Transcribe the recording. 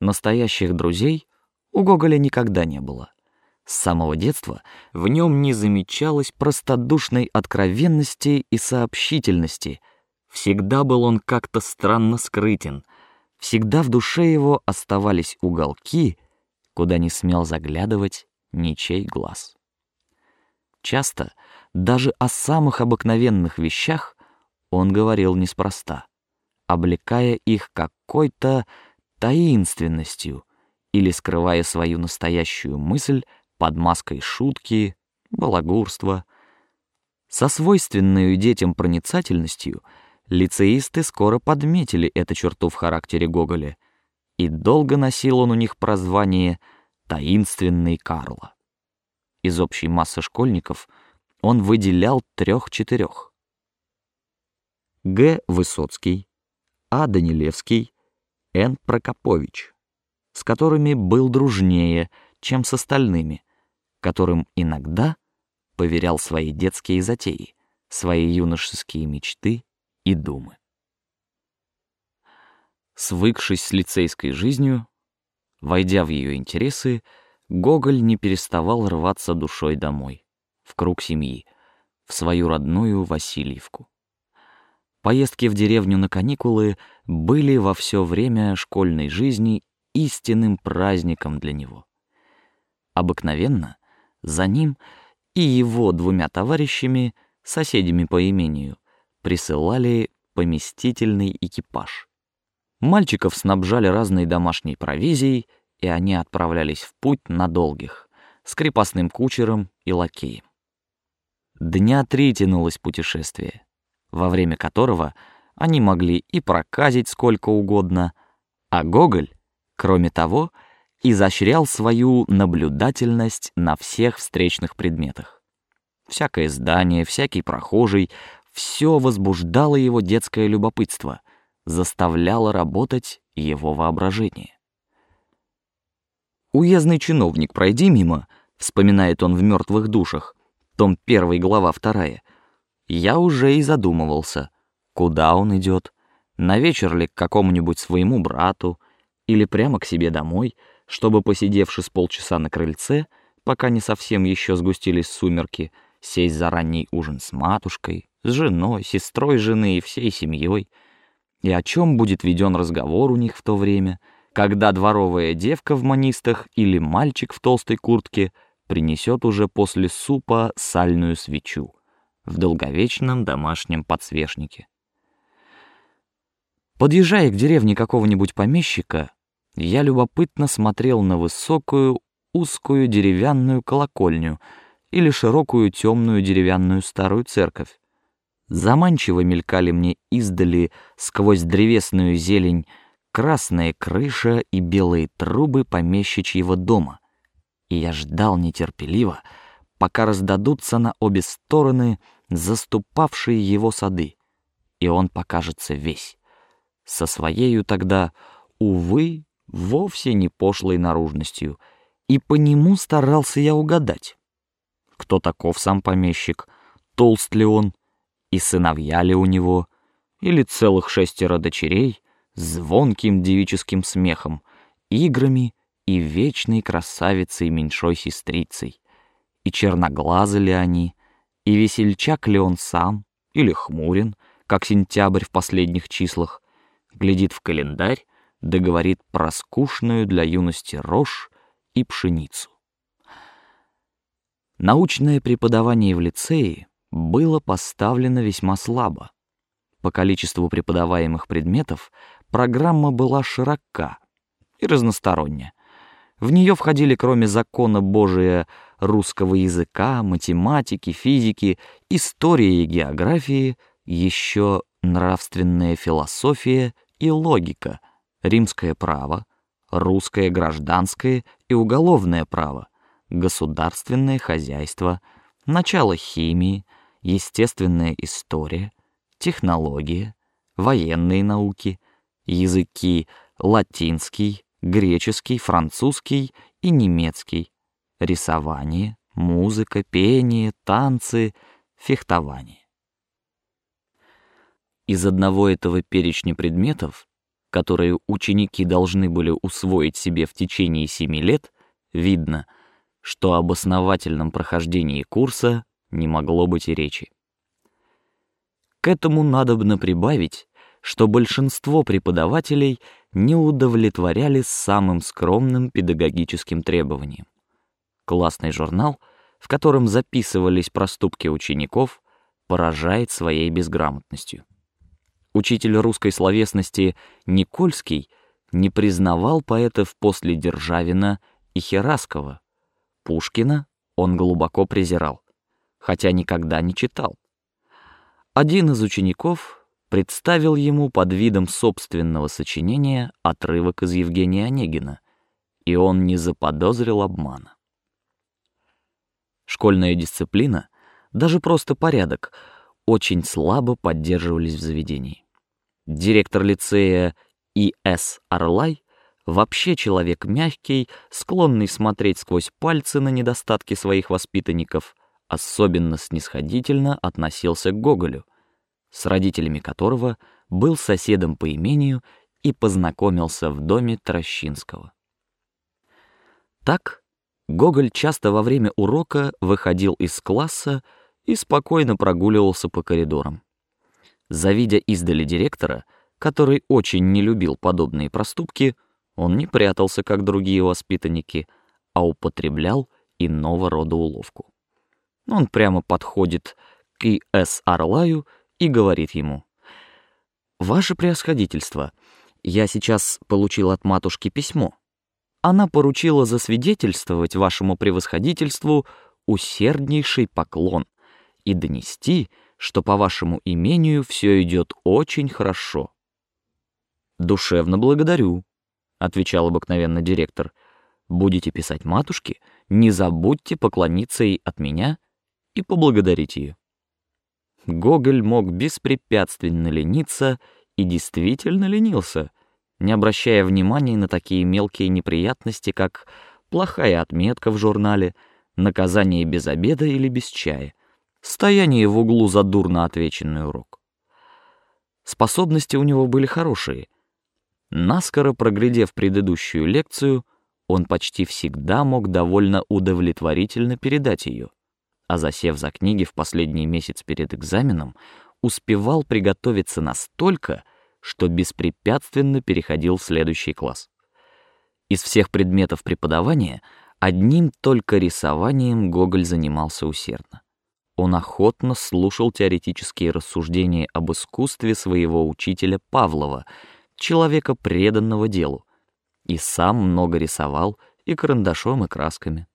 Настоящих друзей у Гоголя никогда не было. С самого детства в нем не замечалось простодушной откровенности и сообщительности. Всегда был он как-то странно скрытен. Всегда в душе его оставались уголки, куда не смел заглядывать ничей глаз. Часто даже о самых обыкновенных вещах он говорил неспроста, облекая их какой-то таинственностью или скрывая свою настоящую мысль под маской шутки, балагурства. Со свойственной детям проницательностью лицеисты скоро подметили эту черту в характере Гоголя, и долго носил он у них прозвание «таинственный Карла». Из общей массы школьников он выделял трех-четырех. Г. Высоцкий, А. Данилевский, Н. Прокопович, с которыми был дружнее, чем с остальными, которым иногда поверял свои детские затеи, свои юношеские мечты и думы. Свыкшись с лицейской жизнью, войдя в ее интересы, Гоголь не переставал рваться душой домой, в круг семьи, в свою родную Васильевку. Поездки в деревню на каникулы были во все время школьной жизни истинным праздником для него. Обыкновенно за ним и его двумя товарищами, соседями по имению, присылали поместительный экипаж. Мальчиков снабжали разной домашней провизией, и они отправлялись в путь на долгих с крепостным кучером и лакеем. Дня три тянулось путешествие, во время которого они могли и проказить сколько угодно, а Гоголь, кроме того, изощрял свою наблюдательность на всех встречных предметах. Всякое здание, всякий прохожий, все возбуждало его детское любопытство, заставляло работать его воображение. Уездный чиновник, пройди мимо, вспоминает он в мертвых душах, том первый глава вторая. Я уже и задумывался, куда он идет, на вечер ли к какому-нибудь своему брату или прямо к себе домой чтобы, посидевши с полчаса на крыльце, пока не совсем еще сгустились сумерки, сесть за ранний ужин с матушкой, с женой, сестрой жены и всей семьей. И о чем будет веден разговор у них в то время, когда дворовая девка в манистах или мальчик в толстой куртке принесет уже после супа сальную свечу в долговечном домашнем подсвечнике. Подъезжая к деревне какого-нибудь помещика, я любопытно смотрел на высокую узкую деревянную колокольню или широкую темную деревянную старую церковь. Заманчиво мелькали мне издали сквозь древесную зелень красная крыша и белые трубы помещичьего дома, и я ждал нетерпеливо, пока раздадутся на обе стороны заступавшие его сады, и он покажется весь со своею тогда, увы, вовсе не пошлой наружностью, и по нему старался я угадать, кто таков сам помещик, толст ли он, и сыновья ли у него, или целых шестеро дочерей, звонким девическим смехом, играми и вечной красавицей меньшой сестрицей, и черноглазы ли они, и весельчак ли он сам, или хмурен, как сентябрь в последних числах, глядит в календарь да говорит про скучную для юности рожь и пшеницу. Научное преподавание в лицее было поставлено весьма слабо. По количеству преподаваемых предметов программа была широка и разносторонняя. В нее входили, кроме закона Божия, русского языка, математики, физики, истории и географии, еще нравственная философия и логика, римское право, русское гражданское и уголовное право, государственное хозяйство, начало химии, естественная история, технология, военные науки, языки латинский, греческий, французский и немецкий, рисование, музыка, пение, танцы, фехтование. Из одного этого перечня предметов которые ученики должны были усвоить себе в течение семи лет, видно, что об основательном прохождении курса не могло быть и речи. К этому надобно прибавить, что большинство преподавателей не удовлетворяли самым скромным педагогическим требованиям. Классный журнал, в котором записывались проступки учеников, поражает своей безграмотностью. Учитель русской словесности Никольский не признавал поэтов после Державина и Хераскова. Пушкина он глубоко презирал, хотя никогда не читал. Один из учеников представил ему под видом собственного сочинения отрывок из Евгения Онегина, и он не заподозрил обмана. Школьная дисциплина, даже просто порядок, очень слабо поддерживались в заведении. Директор лицея И.С. Орлай вообще человек мягкий, склонный смотреть сквозь пальцы на недостатки своих воспитанников, особенно снисходительно относился к Гоголю, с родителями которого был соседом по имению и познакомился в доме Трощинского. Так Гоголь часто во время урока выходил из класса и спокойно прогуливался по коридорам. Завидя издали директора, который очень не любил подобные проступки, он не прятался, как другие воспитанники, а употреблял иного рода уловку. Он прямо подходит к И.С. Орлаю и говорит ему: "Ваше превосходительство, я сейчас получил от матушки письмо. Она поручила засвидетельствовать вашему превосходительству усерднейший поклон и донести, что по вашему имению все идет очень хорошо. Душевно благодарю, отвечал обыкновенно директор. Будете писать матушке, не забудьте поклониться ей от меня и поблагодарить ее. Гоголь мог беспрепятственно лениться и действительно ленился, не обращая внимания на такие мелкие неприятности, как плохая отметка в журнале, наказание без обеда или без чая, стояние в углу за дурно отвеченный урок. Способности у него были хорошие. Наскоро проглядев предыдущую лекцию, он почти всегда мог довольно удовлетворительно передать ее, а засев за книги в последний месяц перед экзаменом, успевал приготовиться настолько, что беспрепятственно переходил в следующий класс. Из всех предметов преподавания одним только рисованием Гоголь занимался усердно он охотно слушал теоретические рассуждения об искусстве своего учителя Павлова, человека преданного делу, и сам много рисовал и карандашом, и красками.